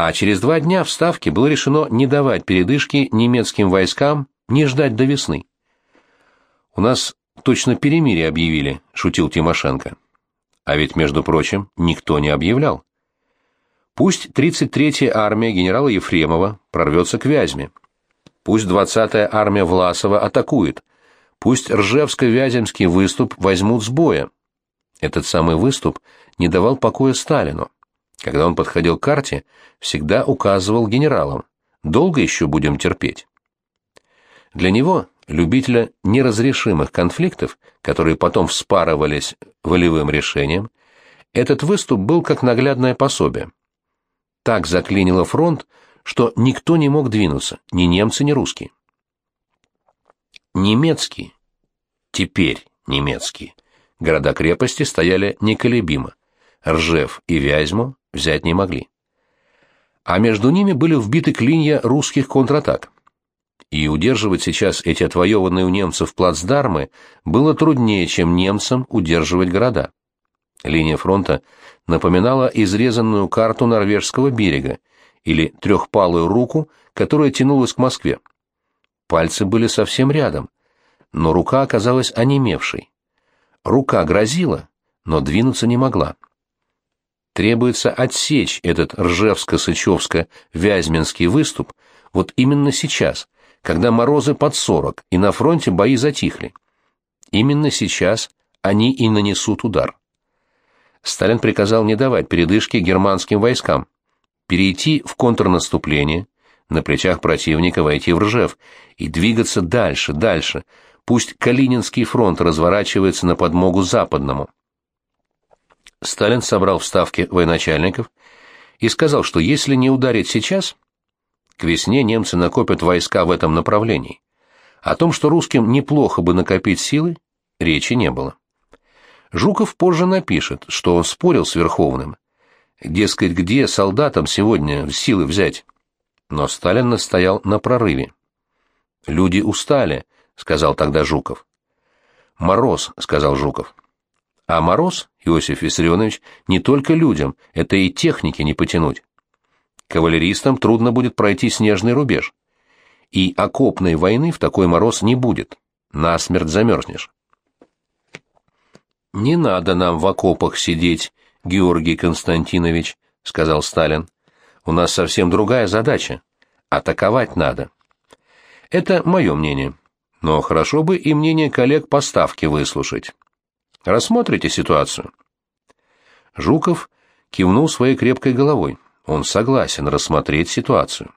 А через два дня в Ставке было решено не давать передышки немецким войскам, не ждать до весны. «У нас точно перемирие объявили», — шутил Тимошенко. А ведь, между прочим, никто не объявлял. Пусть 33-я армия генерала Ефремова прорвется к Вязьме. Пусть 20-я армия Власова атакует. Пусть Ржевско-Вяземский выступ возьмут с боя. Этот самый выступ не давал покоя Сталину. Когда он подходил к карте, всегда указывал генералам. Долго еще будем терпеть. Для него, любителя неразрешимых конфликтов, которые потом вспарывались волевым решением, этот выступ был как наглядное пособие так заклинило фронт, что никто не мог двинуться, ни немцы, ни русские. Немецкие, теперь немецкие, города-крепости стояли неколебимо. Ржев и Вязьму взять не могли. А между ними были вбиты клинья русских контратак. И удерживать сейчас эти отвоеванные у немцев плацдармы было труднее, чем немцам удерживать города. Линия фронта напоминала изрезанную карту норвежского берега или трехпалую руку, которая тянулась к Москве. Пальцы были совсем рядом, но рука оказалась онемевшей. Рука грозила, но двинуться не могла. Требуется отсечь этот Ржевско-Сычевско-Вязьминский выступ вот именно сейчас, когда морозы под сорок и на фронте бои затихли. Именно сейчас они и нанесут удар. Сталин приказал не давать передышки германским войскам, перейти в контрнаступление, на плечах противника войти в Ржев и двигаться дальше, дальше, пусть Калининский фронт разворачивается на подмогу Западному. Сталин собрал в Ставке военачальников и сказал, что если не ударить сейчас, к весне немцы накопят войска в этом направлении. О том, что русским неплохо бы накопить силы, речи не было. Жуков позже напишет, что он спорил с Верховным. Дескать, где солдатам сегодня силы взять? Но Сталин настоял на прорыве. «Люди устали», — сказал тогда Жуков. «Мороз», — сказал Жуков. А мороз, Иосиф Виссарионович, не только людям, это и технике не потянуть. Кавалеристам трудно будет пройти снежный рубеж. И окопной войны в такой мороз не будет. Насмерть замерзнешь. «Не надо нам в окопах сидеть, Георгий Константинович», — сказал Сталин. «У нас совсем другая задача. Атаковать надо». Это мое мнение. Но хорошо бы и мнение коллег по ставке выслушать. Рассмотрите ситуацию. Жуков кивнул своей крепкой головой. Он согласен рассмотреть ситуацию.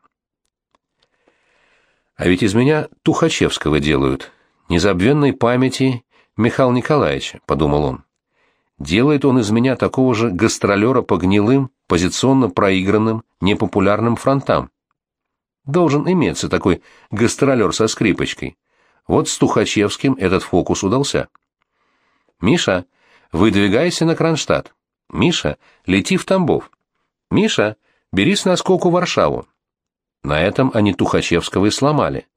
А ведь из меня Тухачевского делают. Незабвенной памяти Михаил Николаевич, подумал он. Делает он из меня такого же гастролера по гнилым, позиционно проигранным, непопулярным фронтам. Должен иметься такой гастролер со скрипочкой. Вот с Тухачевским этот фокус удался. «Миша, выдвигайся на Кронштадт. Миша, лети в Тамбов. Миша, бери с наскоку Варшаву». На этом они Тухачевского и сломали.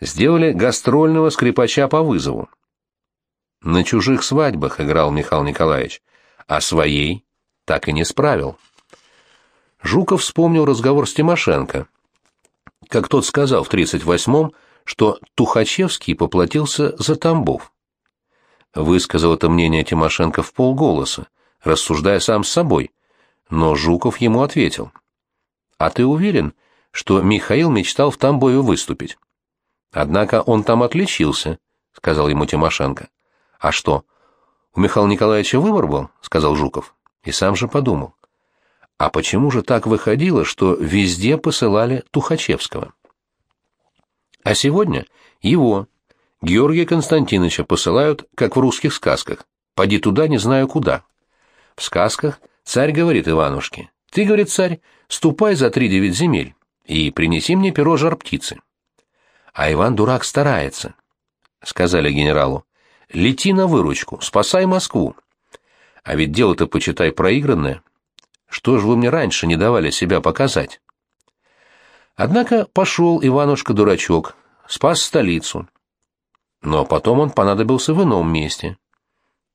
Сделали гастрольного скрипача по вызову. На чужих свадьбах играл Михаил Николаевич, а своей так и не справил. Жуков вспомнил разговор с Тимошенко. Как тот сказал в 38-м, что Тухачевский поплатился за Тамбов. Высказал это мнение Тимошенко в полголоса, рассуждая сам с собой, но Жуков ему ответил. «А ты уверен, что Михаил мечтал в Тамбове выступить?» «Однако он там отличился», — сказал ему Тимошенко. «А что, у Михаила Николаевича выбор был?» — сказал Жуков. И сам же подумал. А почему же так выходило, что везде посылали Тухачевского? А сегодня его, Георгия Константиновича, посылают, как в русских сказках. «Поди туда, не знаю куда». В сказках царь говорит Иванушке, «Ты, — говорит царь, — ступай за три девять земель и принеси мне перо жар птицы». А Иван-дурак старается, — сказали генералу. Лети на выручку, спасай Москву. А ведь дело-то, почитай, проигранное. Что ж вы мне раньше не давали себя показать? Однако пошел Иванушка-дурачок, спас столицу. Но потом он понадобился в ином месте.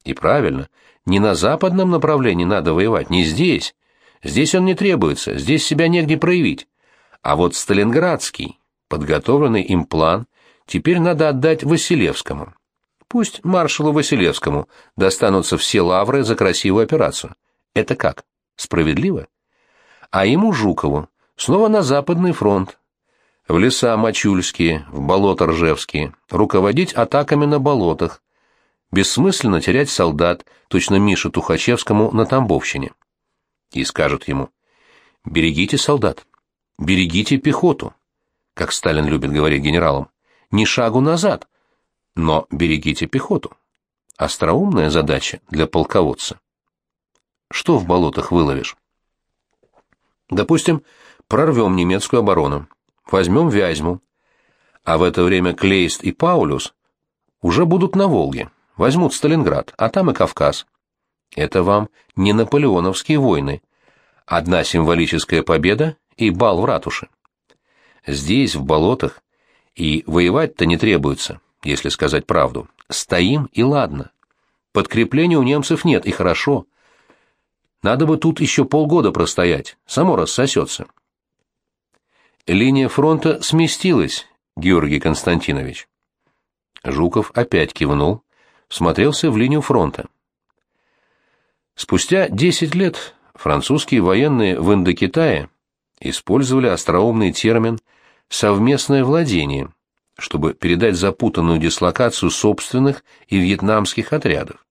И правильно, не на западном направлении надо воевать, не здесь, Здесь он не требуется, здесь себя негде проявить. А вот Сталинградский, подготовленный им план, теперь надо отдать Василевскому. Пусть маршалу Василевскому достанутся все лавры за красивую операцию. Это как? Справедливо? А ему, Жукову, снова на Западный фронт. В леса Мачульские, в болота Ржевские, руководить атаками на болотах. Бессмысленно терять солдат, точно Мишу Тухачевскому на Тамбовщине. И скажут ему, берегите солдат, берегите пехоту, как Сталин любит говорить генералам, ни шагу назад, но берегите пехоту. Остроумная задача для полководца. Что в болотах выловишь? Допустим, прорвем немецкую оборону, возьмем Вязьму, а в это время Клейст и Паулюс уже будут на Волге, возьмут Сталинград, а там и Кавказ. Это вам не наполеоновские войны. Одна символическая победа и бал в ратуше. Здесь, в болотах, и воевать-то не требуется, если сказать правду. Стоим и ладно. Подкрепления у немцев нет, и хорошо. Надо бы тут еще полгода простоять, само рассосется. Линия фронта сместилась, Георгий Константинович. Жуков опять кивнул, смотрелся в линию фронта. Спустя 10 лет французские военные в Индокитае использовали остроумный термин «совместное владение», чтобы передать запутанную дислокацию собственных и вьетнамских отрядов.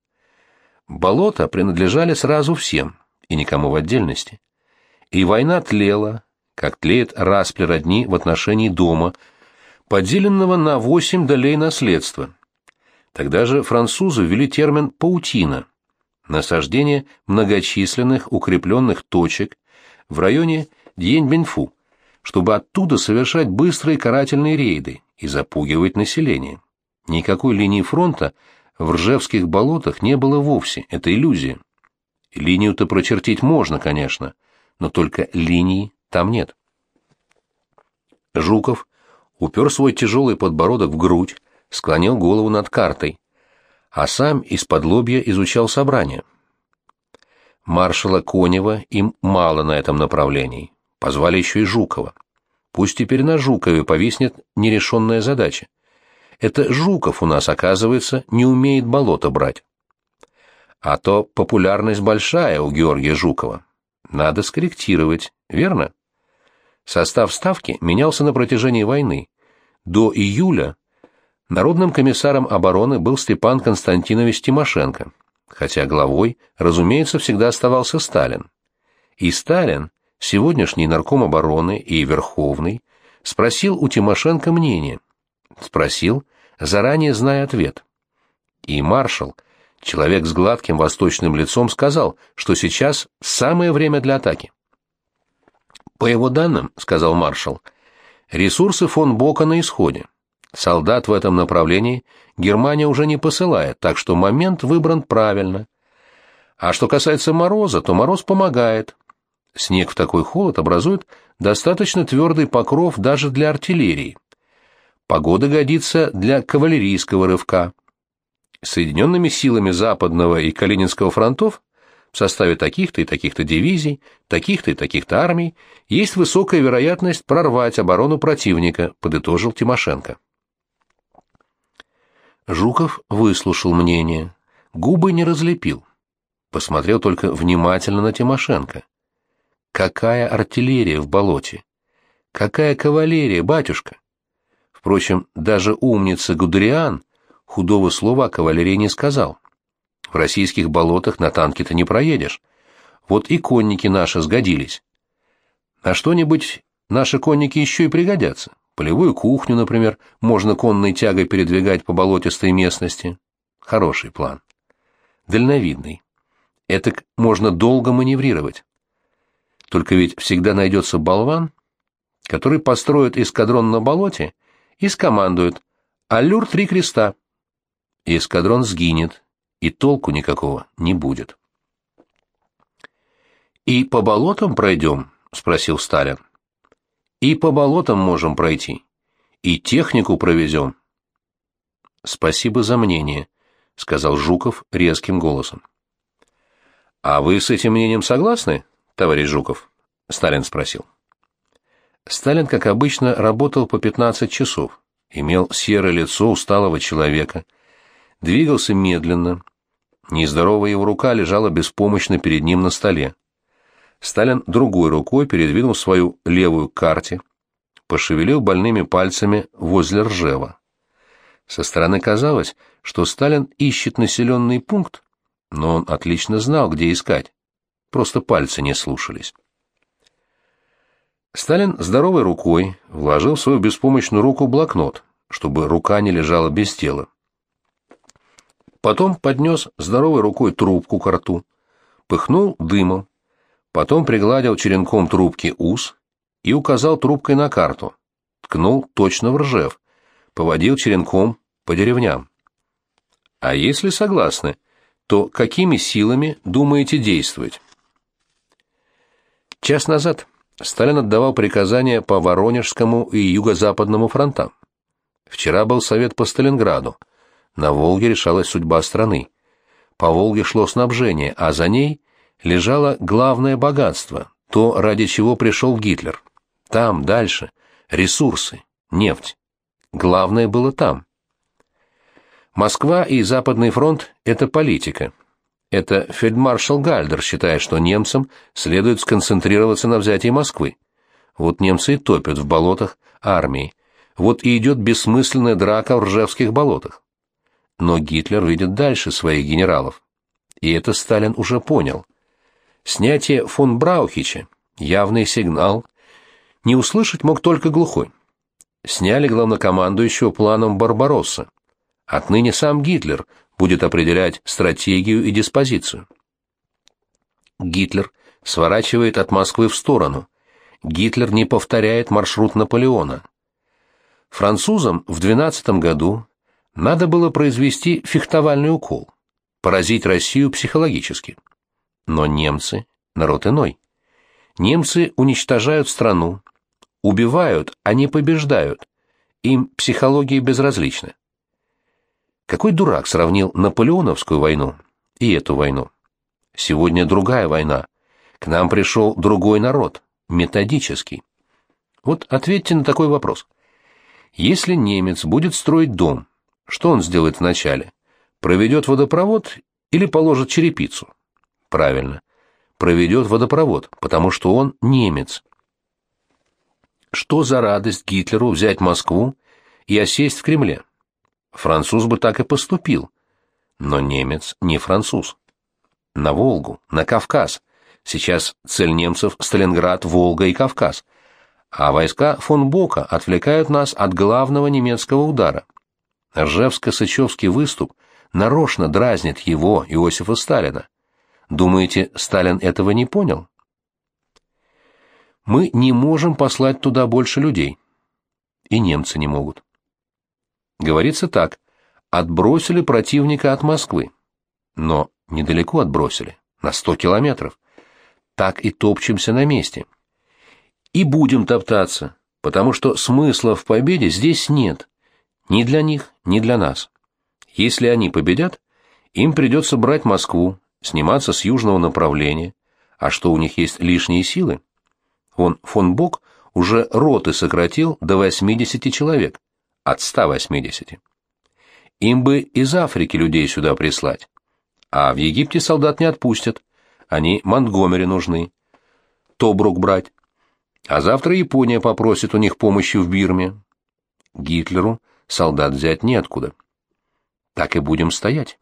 Болота принадлежали сразу всем, и никому в отдельности. И война тлела, как тлеет распли родни в отношении дома, поделенного на восемь долей наследства. Тогда же французы ввели термин «паутина» — насаждение многочисленных укрепленных точек в районе Дьень-Бенфу, чтобы оттуда совершать быстрые карательные рейды и запугивать население. Никакой линии фронта в Ржевских болотах не было вовсе, это иллюзия. Линию-то прочертить можно, конечно, но только линии там нет. Жуков упер свой тяжелый подбородок в грудь, склонил голову над картой, а сам из-под лобья изучал собрание. Маршала Конева им мало на этом направлении. Позвали еще и Жукова. Пусть теперь на Жукове повиснет нерешенная задача. Это Жуков у нас, оказывается, не умеет болото брать. А то популярность большая у Георгия Жукова. Надо скорректировать, верно? Состав ставки менялся на протяжении войны. До июля народным комиссаром обороны был Степан Константинович Тимошенко, хотя главой, разумеется, всегда оставался Сталин. И Сталин, сегодняшний нарком обороны и Верховный, спросил у Тимошенко мнение. Спросил, заранее зная ответ. И маршал, человек с гладким восточным лицом, сказал, что сейчас самое время для атаки. По его данным, сказал маршал, ресурсы фон Бока на исходе. Солдат в этом направлении Германия уже не посылает, так что момент выбран правильно. А что касается мороза, то мороз помогает. Снег в такой холод образует достаточно твердый покров даже для артиллерии. Погода годится для кавалерийского рывка. Соединенными силами Западного и Калининского фронтов в составе таких-то и таких-то дивизий, таких-то и таких-то армий есть высокая вероятность прорвать оборону противника, подытожил Тимошенко. Жуков выслушал мнение, губы не разлепил, посмотрел только внимательно на Тимошенко. Какая артиллерия в болоте? Какая кавалерия, батюшка? Впрочем, даже умница Гудериан худого слова о кавалерии не сказал. В российских болотах на танке-то не проедешь. Вот и конники наши сгодились. На что-нибудь наши конники еще и пригодятся. Полевую кухню, например, можно конной тягой передвигать по болотистой местности. Хороший план. Дальновидный. Это можно долго маневрировать. Только ведь всегда найдется болван, который построит эскадрон на болоте и скомандует «Аллюр три креста». И эскадрон сгинет, и толку никакого не будет. «И по болотам пройдем?» — спросил Сталин. «И по болотам можем пройти. И технику провезем». «Спасибо за мнение», — сказал Жуков резким голосом. «А вы с этим мнением согласны, товарищ Жуков?» — Сталин спросил. Сталин, как обычно, работал по 15 часов, имел серое лицо усталого человека, двигался медленно, нездоровая его рука лежала беспомощно перед ним на столе. Сталин другой рукой передвинул свою левую карте, пошевелил больными пальцами возле Ржева. Со стороны казалось, что Сталин ищет населенный пункт, но он отлично знал, где искать. Просто пальцы не слушались. Сталин здоровой рукой вложил в свою беспомощную руку блокнот, чтобы рука не лежала без тела. Потом поднес здоровой рукой трубку к рту, пыхнул дымом, потом пригладил черенком трубки ус и указал трубкой на карту, ткнул точно в Ржев, поводил черенком по деревням. А если согласны, то какими силами думаете действовать? Час назад Сталин отдавал приказания по Воронежскому и Юго-Западному фронтам. Вчера был совет по Сталинграду. На Волге решалась судьба страны. По Волге шло снабжение, а за ней лежало главное богатство, то, ради чего пришел Гитлер. Там, дальше, ресурсы, нефть. Главное было там. Москва и Западный фронт – это политика. Это фельдмаршал Гальдер считает, что немцам следует сконцентрироваться на взятии Москвы. Вот немцы и топят в болотах армии. Вот и идет бессмысленная драка в Ржевских болотах. Но Гитлер видит дальше своих генералов. И это Сталин уже понял. Снятие фон Браухича – явный сигнал. Не услышать мог только глухой. Сняли главнокомандующего планом Барбаросса. Отныне сам Гитлер будет определять стратегию и диспозицию. Гитлер сворачивает от Москвы в сторону. Гитлер не повторяет маршрут Наполеона. Французам в 12 году надо было произвести фехтовальный укол, поразить Россию психологически. Но немцы – народ иной. Немцы уничтожают страну, убивают, а не побеждают. Им психология безразлична. Какой дурак сравнил Наполеоновскую войну и эту войну? Сегодня другая война. К нам пришел другой народ, методический. Вот ответьте на такой вопрос. Если немец будет строить дом, что он сделает вначале? Проведет водопровод или положит черепицу? Правильно. Проведет водопровод, потому что он немец. Что за радость Гитлеру взять Москву и осесть в Кремле? Француз бы так и поступил. Но немец не француз. На Волгу, на Кавказ. Сейчас цель немцев – Сталинград, Волга и Кавказ. А войска фон Бока отвлекают нас от главного немецкого удара. Ржевско-Сычевский выступ нарочно дразнит его, Иосифа Сталина. Думаете, Сталин этого не понял? Мы не можем послать туда больше людей. И немцы не могут. Говорится так. Отбросили противника от Москвы. Но недалеко отбросили, на сто километров. Так и топчемся на месте. И будем топтаться, потому что смысла в победе здесь нет. Ни для них, ни для нас. Если они победят, им придется брать Москву, сниматься с южного направления. А что у них есть лишние силы? Он, фон Бок, уже роты сократил до 80 человек от 180. Им бы из Африки людей сюда прислать. А в Египте солдат не отпустят. Они Монтгомери нужны. Тобрук брать. А завтра Япония попросит у них помощи в Бирме. Гитлеру солдат взять неоткуда. Так и будем стоять.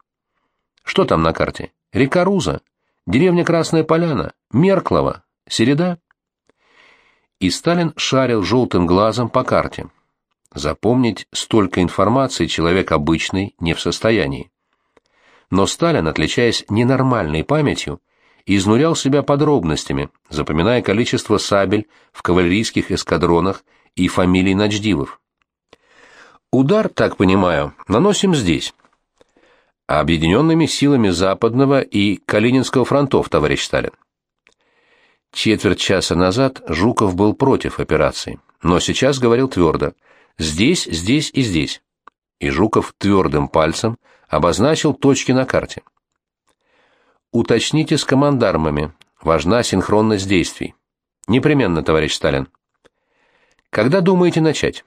Что там на карте? Река Руза, деревня Красная Поляна, Мерклова, Середа. И Сталин шарил желтым глазом по карте. Запомнить столько информации человек обычный не в состоянии. Но Сталин, отличаясь ненормальной памятью, изнурял себя подробностями, запоминая количество сабель в кавалерийских эскадронах и фамилий начдивов. Удар, так понимаю, наносим здесь. Объединенными силами Западного и Калининского фронтов, товарищ Сталин. Четверть часа назад Жуков был против операции, но сейчас говорил твердо – Здесь, здесь и здесь. И Жуков твердым пальцем обозначил точки на карте. Уточните с командармами. важна синхронность действий. Непременно, товарищ Сталин. Когда думаете начать?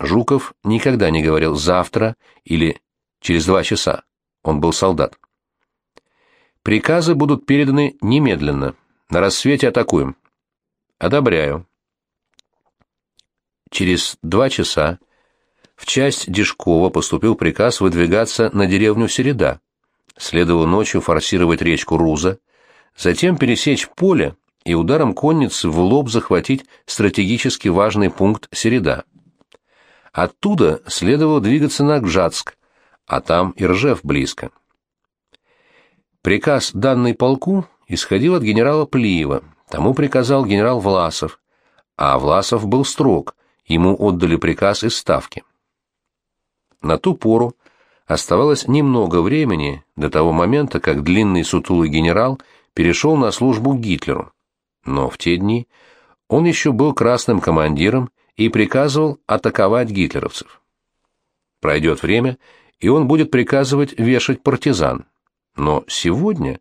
Жуков никогда не говорил «завтра» или «через два часа». Он был солдат. Приказы будут переданы немедленно. На рассвете атакуем. Одобряю. Через два часа в часть Дежкова поступил приказ выдвигаться на деревню Середа. Следовало ночью форсировать речку Руза, затем пересечь поле и ударом конницы в лоб захватить стратегически важный пункт Середа. Оттуда следовало двигаться на Гжатск, а там и Ржев близко. Приказ, данный полку, исходил от генерала Плиева, тому приказал генерал Власов, а Власов был строг, ему отдали приказ из Ставки. На ту пору оставалось немного времени до того момента, как длинный сутулый генерал перешел на службу Гитлеру. Но в те дни он еще был красным командиром и приказывал атаковать гитлеровцев. Пройдет время, и он будет приказывать вешать партизан. Но сегодня,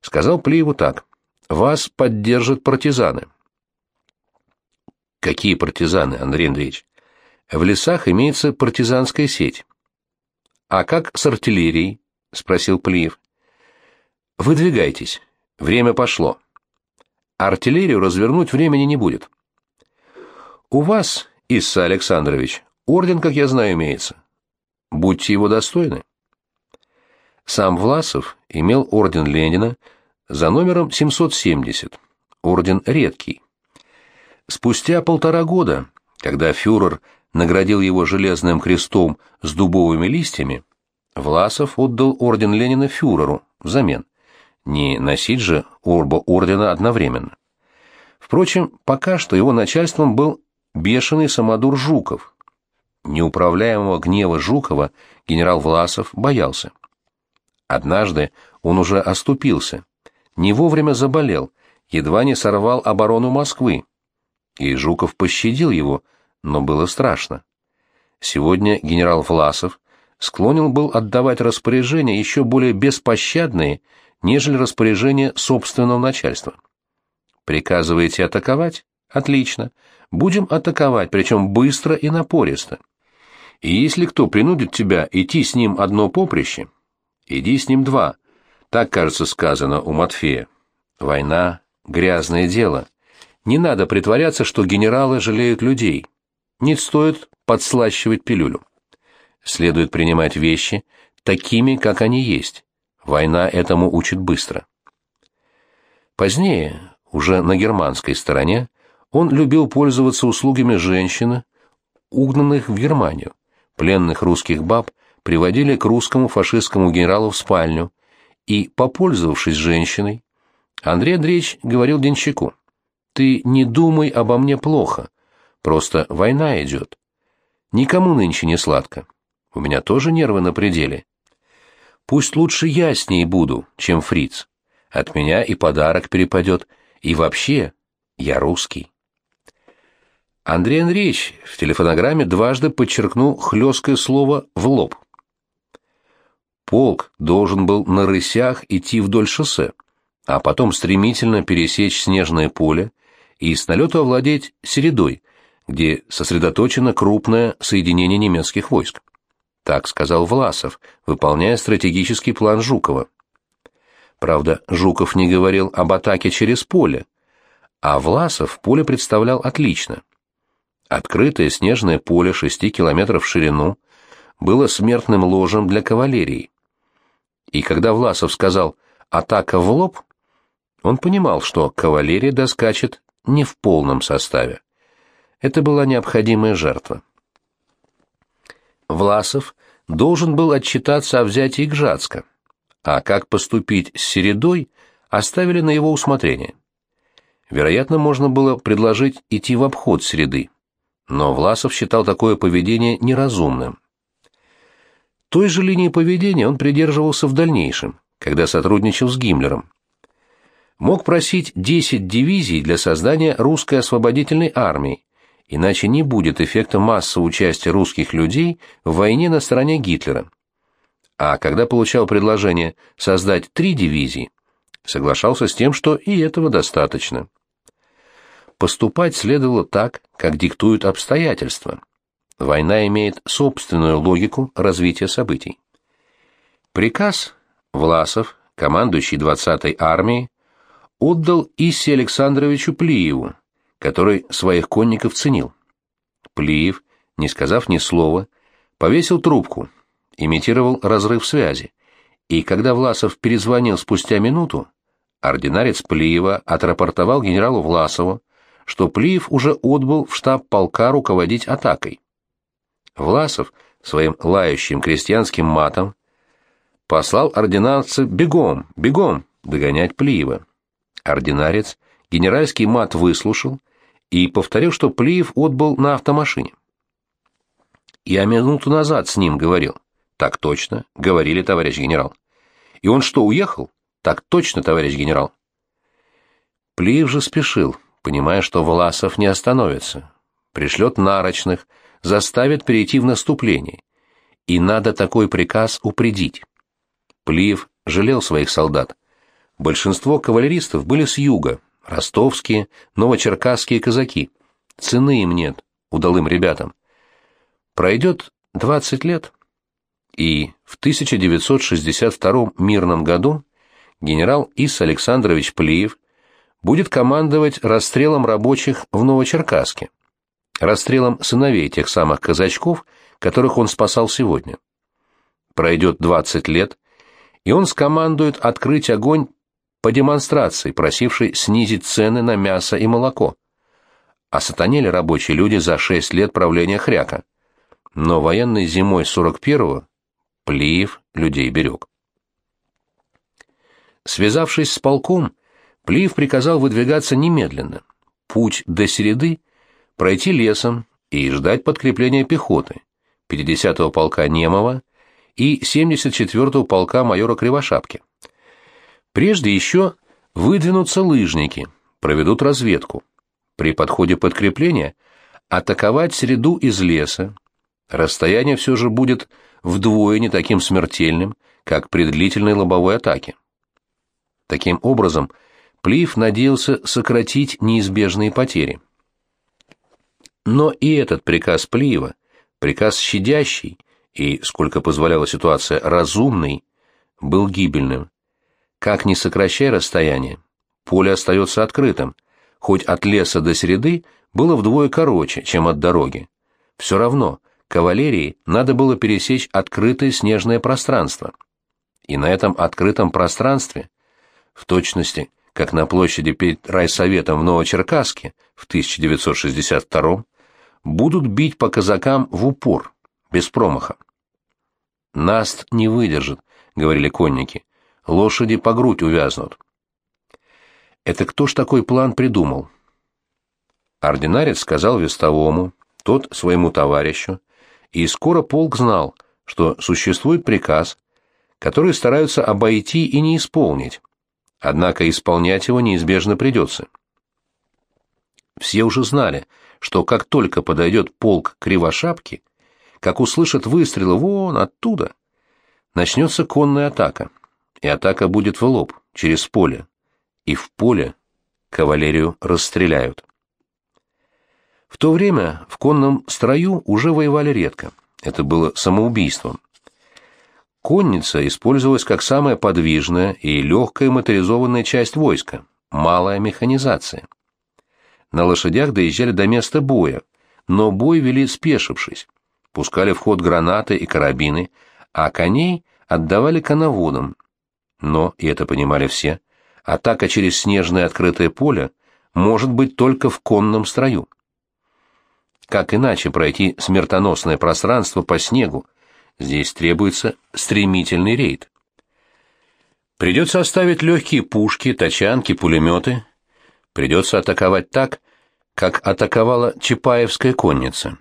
сказал Плиеву так, вас поддержат партизаны. Какие партизаны, Андрей Андреевич? В лесах имеется партизанская сеть. А как с артиллерией? спросил Плиев. Выдвигайтесь. Время пошло. Артиллерию развернуть времени не будет. У вас, Исса Александрович, орден, как я знаю, имеется. Будьте его достойны. Сам Власов имел орден Ленина за номером 770, орден редкий. Спустя полтора года, когда фюрер наградил его железным крестом с дубовыми листьями, Власов отдал орден Ленина фюреру взамен. Не носить же оба ордена одновременно. Впрочем, пока что его начальством был бешеный самодур Жуков. Неуправляемого гнева Жукова генерал Власов боялся. Однажды он уже оступился, не вовремя заболел, едва не сорвал оборону Москвы. И Жуков пощадил его, но было страшно. Сегодня генерал Власов склонен был отдавать распоряжения еще более беспощадные, нежели распоряжения собственного начальства. Приказываете атаковать? Отлично. Будем атаковать, причем быстро и напористо. И если кто принудит тебя идти с ним одно поприще, Иди с ним два. Так, кажется, сказано у Матфея. Война — грязное дело. Не надо притворяться, что генералы жалеют людей. Не стоит подслащивать пилюлю. Следует принимать вещи такими, как они есть. Война этому учит быстро. Позднее, уже на германской стороне, он любил пользоваться услугами женщины, угнанных в Германию, пленных русских баб, приводили к русскому фашистскому генералу в спальню, и, попользовавшись женщиной, Андрей Андреевич говорил Денщику, «Ты не думай обо мне плохо, просто война идет. Никому нынче не сладко. У меня тоже нервы на пределе. Пусть лучше я с ней буду, чем фриц. От меня и подарок перепадет, и вообще я русский». Андрей Андреевич в телефонограмме дважды подчеркнул хлесткое слово «в лоб». Полк должен был на рысях идти вдоль шоссе, а потом стремительно пересечь снежное поле и с налету овладеть Середой, где сосредоточено крупное соединение немецких войск. Так сказал Власов, выполняя стратегический план Жукова. Правда, Жуков не говорил об атаке через поле, а Власов поле представлял отлично. Открытое снежное поле шести километров в ширину было смертным ложем для кавалерии. И когда Власов сказал «атака в лоб», он понимал, что кавалерия доскачет не в полном составе. Это была необходимая жертва. Власов должен был отчитаться о взятии Гжатска, а как поступить с Середой оставили на его усмотрение. Вероятно, можно было предложить идти в обход Среды, но Власов считал такое поведение неразумным. Той же линии поведения он придерживался в дальнейшем, когда сотрудничал с Гиммлером. Мог просить 10 дивизий для создания русской освободительной армии, иначе не будет эффекта массового участия русских людей в войне на стороне Гитлера. А когда получал предложение создать три дивизии, соглашался с тем, что и этого достаточно. Поступать следовало так, как диктуют обстоятельства. Война имеет собственную логику развития событий. Приказ Власов, командующий 20-й армией, отдал Иссе Александровичу Плиеву, который своих конников ценил. Плиев, не сказав ни слова, повесил трубку, имитировал разрыв связи, и когда Власов перезвонил спустя минуту, ординарец Плиева отрапортовал генералу Власову, что Плиев уже отбыл в штаб полка руководить атакой. Власов своим лающим крестьянским матом послал ординарца бегом, бегом догонять Плиева. Ординарец генеральский мат выслушал и повторил, что Плиев отбыл на автомашине. Я минуту назад с ним говорил. Так точно, говорили, товарищ генерал. И он что, уехал? Так точно, товарищ генерал. Плиев же спешил, понимая, что Власов не остановится. Пришлет нарочных, заставит перейти в наступление. И надо такой приказ упредить. Плиев жалел своих солдат. Большинство кавалеристов были с юга, ростовские, новочеркасские казаки. Цены им нет, удалым ребятам. Пройдет 20 лет, и в 1962 мирном году генерал Ис Александрович Плиев будет командовать расстрелом рабочих в Новочеркасске, расстрелом сыновей тех самых казачков, которых он спасал сегодня. Пройдет 20 лет, и он скомандует открыть огонь по демонстрации, просившей снизить цены на мясо и молоко. А сатанели рабочие люди за 6 лет правления Хряка. Но военной зимой 41-го Плиев людей берег. Связавшись с полком, Плиев приказал выдвигаться немедленно. Путь до Середы пройти лесом и ждать подкрепления пехоты, 50-го полка Немова и 74-го полка майора Кривошапки. Прежде еще выдвинутся лыжники, проведут разведку. При подходе подкрепления атаковать среду из леса. Расстояние все же будет вдвое не таким смертельным, как при длительной лобовой атаке. Таким образом, Плиев надеялся сократить неизбежные потери. Но и этот приказ Плиева, приказ щадящий и, сколько позволяла ситуация, разумный, был гибельным. Как ни сокращай расстояние, поле остается открытым, хоть от леса до среды было вдвое короче, чем от дороги. Все равно, кавалерии надо было пересечь открытое снежное пространство. И на этом открытом пространстве, в точности, как на площади перед райсоветом в Новочеркасске в 1962 будут бить по казакам в упор, без промаха. «Наст не выдержит», — говорили конники, — «лошади по грудь увязнут». Это кто ж такой план придумал? Ординарец сказал вестовому, тот своему товарищу, и скоро полк знал, что существует приказ, который стараются обойти и не исполнить, однако исполнять его неизбежно придется. Все уже знали, что как только подойдет полк Кривошапки, как услышат выстрелы вон оттуда, начнется конная атака, и атака будет в лоб, через поле, и в поле кавалерию расстреляют. В то время в конном строю уже воевали редко. Это было самоубийством. Конница использовалась как самая подвижная и легкая моторизованная часть войска, малая механизация. На лошадях доезжали до места боя, но бой вели спешившись. Пускали в ход гранаты и карабины, а коней отдавали коноводам. Но, и это понимали все, атака через снежное открытое поле может быть только в конном строю. Как иначе пройти смертоносное пространство по снегу? Здесь требуется стремительный рейд. Придется оставить легкие пушки, тачанки, пулеметы. Придется атаковать так, как атаковала Чапаевская конница.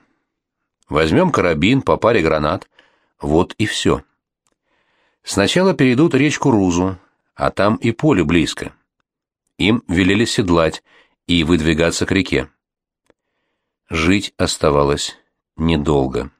Возьмем карабин по паре гранат. Вот и все. Сначала перейдут речку Рузу, а там и поле близко. Им велели седлать и выдвигаться к реке. Жить оставалось недолго.